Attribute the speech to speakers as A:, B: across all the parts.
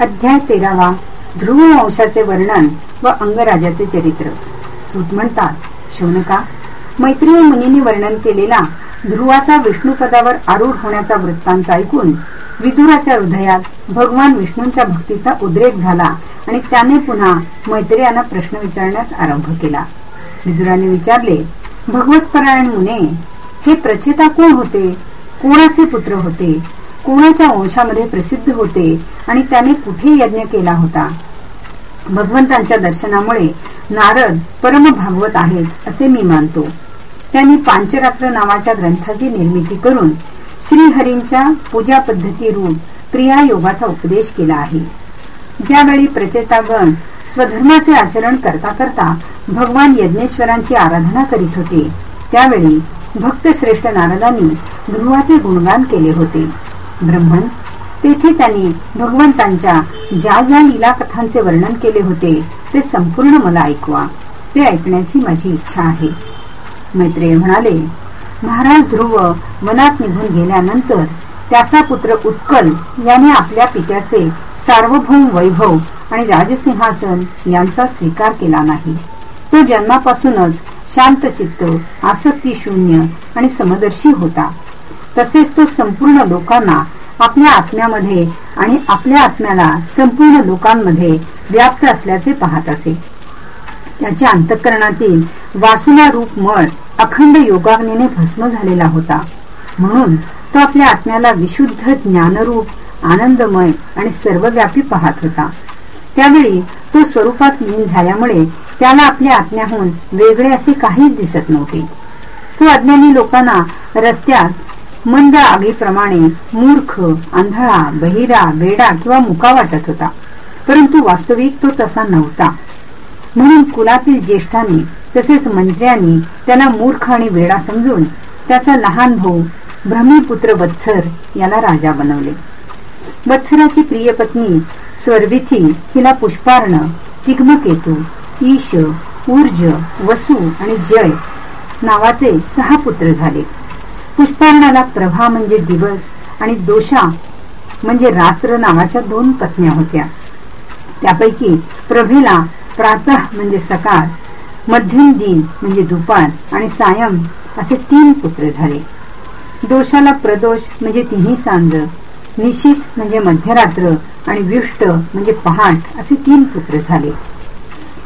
A: अध्याय तेरावा ध्रुव वंशाचे वर्णन व अंगराजाचे चरित्र. सूत म्हणतात शौनका मैत्रीय मुनींनी वर्णन केलेला ध्रुवाचा विष्णुपदावर आरूढ होण्याचा वृत्तांत ऐकून विदुराच्या हृदयात भगवान विष्णूंच्या भक्तीचा उद्रेक झाला आणि त्याने पुन्हा मैत्रियांना प्रश्न विचारण्यास आरंभ केला. विदुराने विचारले भगवतपरायण मुने हे प्रचेता कोण होते? कोणाचे पुत्र होते? कोणाच्या वंशामध्ये प्रसिद्ध होते आणि त्याने कुठे यज्ञ केला होता? भगवंतांच्या दर्शनामुळे नारद परम भागवत आहेत असे मी मानतो. त्यांनी पांचरात्र नावाच्या ग्रंथाची निर्मिती करून श्रीहरींच्या पूजा पद्धती रूप क्रिया योगाचा उपदेश केला आहे. ज्यावेळी प्रचेतागण स्वधर्माचे आचरण करता करता भगवान यज्ञेश्वरांची आराधना करीत होते त्यावेळी भक्त श्रेष्ठ नारदांनी ध्रुवाचे गुणगान केले होते. ब्रह्मन. तेथे त्यांनी भगवंतांच्या ज्या ज्या लीला कथांचे वर्णन केले होते ते संपूर्ण मला ऐकवा. ते ऐकण्याची माझी इच्छा आहे. मैत्रेय म्हणाले महाराज ध्रुव वनात निघून गेल्यानंतर त्याचा पुत्र उत्कल याने आपल्या पित्याचे सार्वभौम वैभव आणि राजसिंहासन यांचा स्वीकार केला नाही. तो जन्मापासूनच शांतचित्त आसक्ती शून्य आणि समदर्शी होता. तसेच तो संपूर्ण लोकांना आपल्या आत्म्यामध्ये आणि आपल्या आत्म्याला संपूर्ण लोकांमध्ये व्याप्त असल्याचे पाहत असे. त्याच्या अंतःकरणातील वासना रूप मळ अखंड योगाग्नीने भस्म झालेला होता. म्हणून तो आपल्या आत्म्याला विशुद्ध ज्ञानरूप आनंदमय आणि सर्वव्यापी पाहत होता. त्यावेळी तो स्वरूपात लीन झाल्यामुळे त्याला आपल्या आत्म्याहून वेगळे असे काहीच दिसत नव्हते. तो अज्ञानी लोकांना रस्त्यात मंद आगीप्रमाणे मूर्ख आंधळा बहिरा बेडा किंवा मुका वाटत होता. परंतु वास्तविक तो तसा नव्हता. म्हणून कुलातील ज्येष्ठांनी तसेच मंत्र्यांनी त्याला मूर्ख आणि वेडा समजून त्याचा लहान भाऊ ब्रह्मपुत्र वत्सर याला राजा बनवले. वत्सराची प्रिय पत्नी स्वर्विथी हिला पुष्पार्ण तिग्मकेतू ईश ऊर्ज वसु आणि जय नावाचे सहा पुत्र झाले. पुष्पार्णाला प्रभा म्हणजे दिवस आणि दोषा म्हणजे रात्र नावाच्या दोन पत्न्या होत्या. त्यापैकी प्रभेला प्रातः म्हणजे सकाळ मध्यम दिन म्हणजे दुपार आणि सायम असे तीन पुत्र झाले. दोषाला प्रदोष म्हणजे तिन्ही सांज निशित म्हणजे मध्यरात्र आणि विष्ट म्हणजे पहाट असे तीन पुत्र झाले.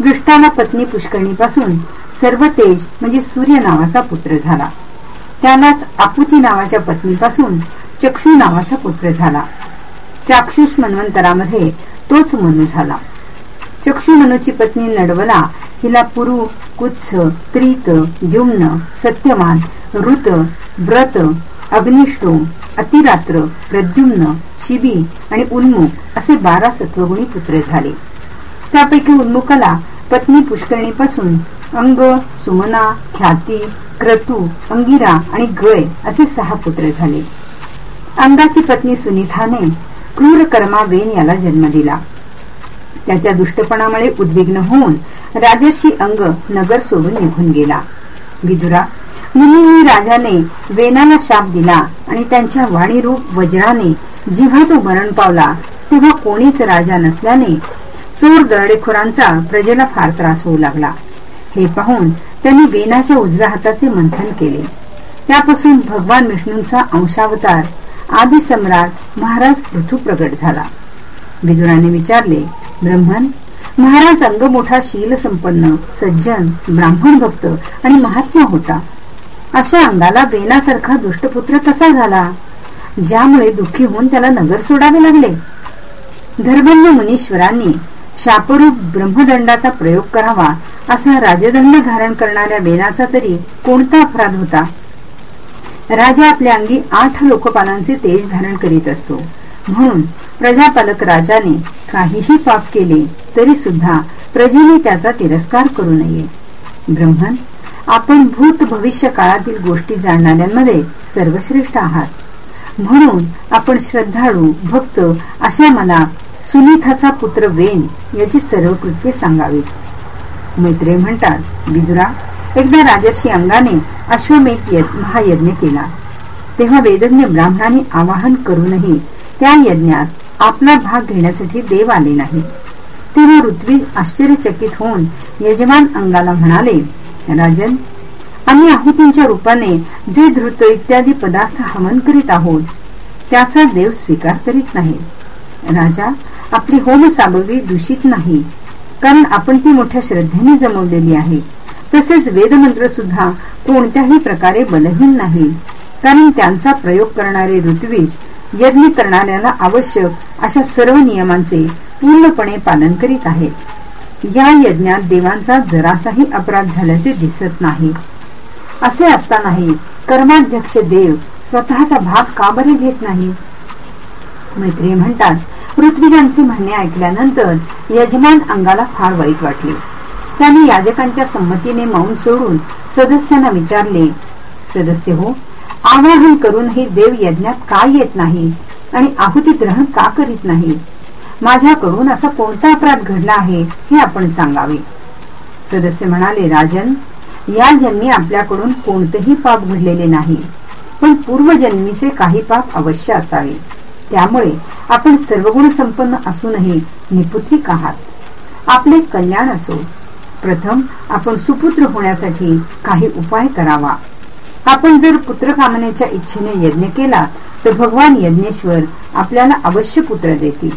A: विष्टाला पत्नी पुष्कर्णीपासून सर्वतेज म्हणजे सूर्य नावाचा पुत्र झाला. त्यालाच आपुती नावाच्या पत्नीपासून चक्षु नावाचा पुत्र झाला. चाक्षुष मन्वंतरामध्ये तोच मनू झाला. चक्षु मनुची पत्नी नडवला हिला पुरु कुत्स क्रीत द्युम्न सत्यमान ऋत व्रत अग्निष्टो अतिरात्र प्रद्युम्न शिबी आणि उन्मुख असे बारा सत्वगुणी पुत्र झाले. त्यापैकी उन्मुखाला पत्नी पुष्करणीपासून अंग सुमना ख्याती क्रतू अंगिरा आणि गय असे सहा पुत्र झाले. अंगाची पत्नी सुनिधाने क्रूर कर्मा वेन याला जन्म दिला. त्याच्या दुष्टपणामुळे उद्विग्न होऊन राजर्षी अंग नगर सोडून निघून गेला. विदुरा मुनी राजाने वेनाला शाप दिला आणि त्यांच्या वाणीरूप वज्राने जेव्हा तो मरण पावला तेव्हा कोणीच राजा नसल्याने चोर दरडेखोरांचा प्रजेला फार त्रास होऊ लागला. हे पाहून त्यांनी वेनाच्या उजव्या हाताचे मंथन केले. त्यापासून भगवान विष्णूंचा अंशावतार आदि सम्राट महाराज पृथू प्रगट झाला. विदुराने विचारले ब्रह्मन महाराज अंग मोठा शील संपन्न सज्जन ब्राह्मण भक्त आणि महात्मा होता. अशा अंगाला वेनासारखा दुष्टपुत्र कसा झाला? ज्यामुळे दुःखी होऊन त्याला नगर सोडावे लागले. धर्मन्य मुनीश्वरांनी शापरूप ब्रह्मदंडाचा प्रयोग करावा असा राजदंड धारण करणाऱ्या वेनाचा तरी कोणता अपराध होता? राजा आपल्या अंगी आठ लोकपालांचे तेज धारण करीत असतो. म्हणून प्रजापालक राजाने काहीही पाप केले तरी सुद्धा प्रजेने त्याचा तिरस्कार करू नये. ब्रह्मन आपण भूत भविष्य काळातील गोष्टी जाणणाऱ्यांमध्ये सर्वश्रेष्ठ आहात. म्हणून आपण श्रद्धाळू भक्त अशा मला सुनीथाचा पुत्र वेन याची सर्व कृत्ये सांगावीत. मैत्रे म्हणतात विदुरा एकदा राजर्षी अंगाने अश्वमेध महायज्ञ केला. तेव्हा वेदज्ञ ब्राह्मणाने आवाहन करूनही त्या यज्ञात आपला भाग घेण्यासाठी देव आले नाही. तेव्हा ऋत्वी आश्चर्यचकित होऊन यजमान अंगाला म्हणाले राजन आम्ही आहुतींच्या रूपाने जे धृत इत्यादी पदार्थ हवन करीत आहोत त्याचा देव स्वीकार करीत नाही. राजा आपली होम सामग्री दूषित नाही. कारण आपण ती मोठ्या श्रद्धेने जमवलेली आहे. तसेच वेदमंत्र सुद्धा कोणत्याही प्रकारे बलहीन नाही. कारण त्यांचा प्रयोग करणारे ऋत्विज यज्ञ करणाऱ्याला आवश्यक अशा सर्व नियमांचे पूर्णपणे पालन करीत आहेत. या यज्ञात देवांचा जरासाही अपराध झाल्याचे दिसत नाही. असे असतानाही कर्माध्यक्ष देव स्वतःचा भाग का बरे घेत नाही? मैत्री म्हणतात पृथ्वीजांचे म्हणणे ऐकल्यानंतर यजमान अंगाला फार वाईट वाटले. त्याने याजकांच्या संमतीने मौन सोडून सदस्यांना विचारले सदस्य हो आवाहन करूनही देव यज्ञात का येत नाही आणि आहुती ग्रहण का करीत नाही? माझ्याकडून असा कोणता अपराध घडला आहे हे आपण सांगावे. सदस्य म्हणाले राजन या जन्मी आपल्याकडून कोणतेही पाप घडलेले नाही पण पूर्वजन्मीचे काही पाप अवश्य असावे. त्यामुळे आपण सर्वगुण संपन्न असूनही निपुत्रिक आहात आपले कल्याण असो. प्रथम आपण सुपुत्र होण्यासाठी काही उपाय करावा. आपण जर पुत्र कामनेच्या इच्छेने यज्ञ केला तर भगवान यज्ञेश्वर आपल्याला अवश्य पुत्र देतील.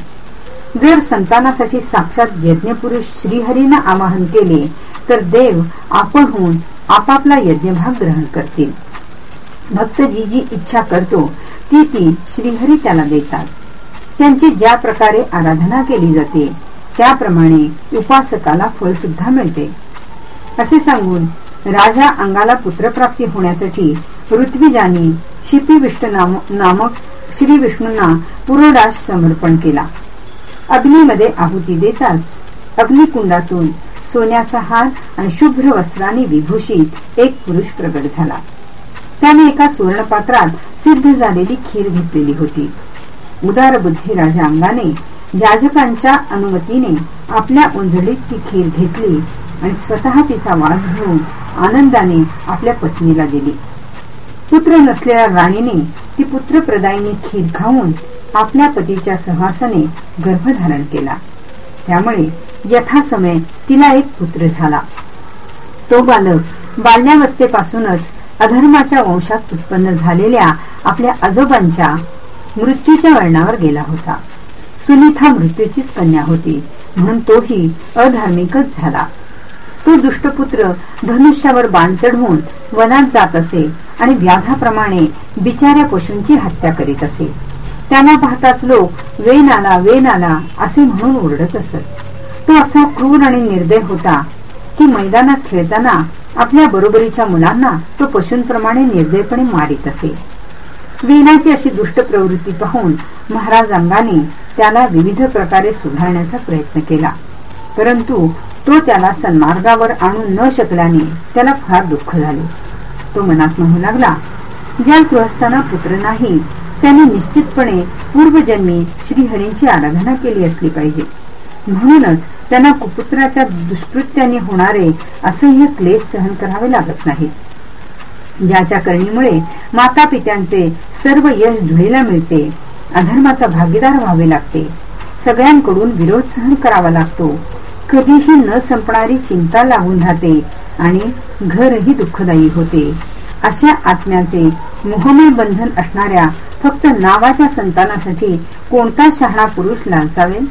A: जर संतानासाठी साक्षात यज्ञपुरुष श्रीहरीना आवाहन केले तर देव आपण होऊन आपापला यज्ञभाग ग्रहण करतील. भक्त जी जी इच्छा करतो ती ती श्रीहरी त्याला देतात. त्यांची ज्या प्रकारे आराधना केली जाते त्याप्रमाणे उपासकाला फळ सुद्धा मिळते. असे सांगून राजा अंगाला पुत्रप्राप्ती होण्यासाठी ऋत्विजानी शिपी विष्णू नामक श्री विष्णूंना पुरोडाश समर्पण केला. अग्नीमध्ये आहुती देताच अग्निकुंडातून सोन्याचा हार आणि शुभ्र वस्त्राने विभूषित एक पुरुष प्रगट झाला. त्याने एका सुवर्णपात्रात सिद्ध झालेली खीर घेतलेली होती. उदार बुद्धी राजा अंगाने याजकांच्या अनुमतीने आपल्या उंजळीत ती खीर घेतली आणि स्वतः तिचा वास घेऊन आनंदाने आपल्या पत्नीला दिली. पुत्र नसलेल्या राणीने ती पुत्रप्रदायिनी खीर खाऊन आपल्या पतीच्या सहवासाने गर्भधारण केला. त्यामुळे यथासमय तिला एक पुत्र झाला. तो बालक बाल्यावस्थेपासूनच अधर्माच्या वंशात उत्पन्न झालेल्या आपल्या आजोबांच्या मृत्यूच्या वर्णावर गेला होता. सुनीथा मृत्यूचीच कन्या होती म्हणून तोही अधार्मिकच झाला. तो दुष्टपुत्र धनुष्यावर बाण चढवून वनात जात असे आणि व्याधाप्रमाणे बिचाऱ्या पशूंची हत्या करीत असे. त्यांना पाहताच लोक वेन आला वेन आला असे म्हणून ओरडत असत. तो असा क्रूर आणि निर्दय होता की मैदानात खेळताना आपल्या बरोबरीच्या मुलांना तो पशूंप्रमाणे निर्दयपणे मारित असे. वीणाची अशी दुष्ट प्रवृत्ती पाहून महाराज अंगाने त्याला विविध प्रकारे सुधारण्याचा प्रयत्न केला. परंतु तो त्याला सन्मार्गावर आणू न शकल्याने त्याला फार दुःख झाले. तो मनात म्हणू लागला ज्या गृहस्थांना पुत्र नाही त्याने निश्चितपणे पूर्वजन्मी श्रीहरींची आराधना केली असली पाहिजे. म्हणूनच त्यांना कुपुत्राच्या दुष्कृत्याने होणारे असह्य क्लेश सहन करावे लागत नाही ज्याच्या करणीमुळे माता पित्यांचे सर्व यश धुळीला मिळते अधर्माचा भागीदार व्हावे लागते. सगळ्यांकडून विरोध सहन करावा लागतो. कधीही न संपणारी चिंता लागून राहते आणि घरही दुःखदायी होते. अशा आत्म्याचे मोहमय बंधन असणाऱ्या फक्त नावाच्या संतानासाठी कोणता शहाणा पुरुष लालचावेल?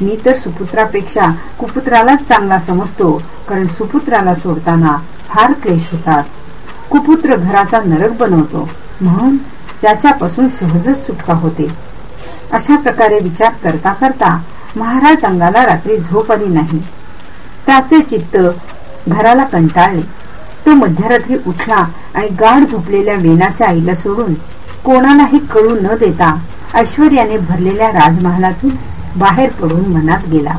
A: मी तर सुपुत्रापेक्षा कुपुत्रालाच चांगला समजतो कारण सुपुत्राला सोडताना फार क्लेश होतात. कुपुत्र घराचा नरक बनवतो म्हणून त्याच्यापासून सहजच सुटका होते. अशा प्रकारे विचार करता करता महाराज अंगाला रात्री झोप आली नाही. त्याचे चित्त घराला कंटाळले. तो मध्यरात्री उठला आणि गाढ झोपलेल्या वेनाच्या आईला सोडून कोणालाही कळू न देता ऐश्वर्याने भरलेल्या राजमहालातून बाहेर पडून मनात गेला.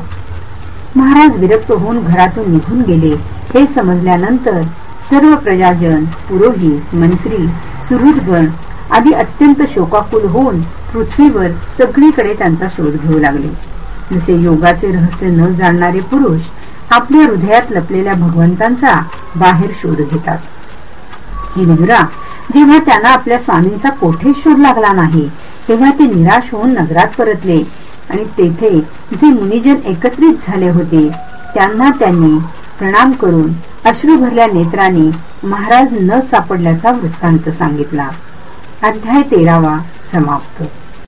A: महाराज विरक्त होऊन घरातून निघून गेले. हे समजल्यानंतर सर्व प्रजाजन पुरोहित मंत्री सुहृदगण आदी अत्यंत शोकाकुल होऊन पृथ्वीवर सगळीकडे त्यांचा शोध घेऊ लागले. जसे योगाचे रहस्य न जाणणारे पुरुष आपल्या हृदयात लपलेल्या भगवंतांचा बाहेर शोध घेतात. हे जेव्हा त्यांना आपल्या स्वामींचा कोठेच शोध लागला नाही तेव्हा ते निराश होऊन नगरात परतले. आणि तेथे जे मुनिजन एकत्रित झाले होते त्यांना त्यांनी प्रणाम करून अश्रू भरल्या नेत्राने महाराज न सापडल्याचा वृत्तांत सांगितला. अध्याय तेरावा समाप्त.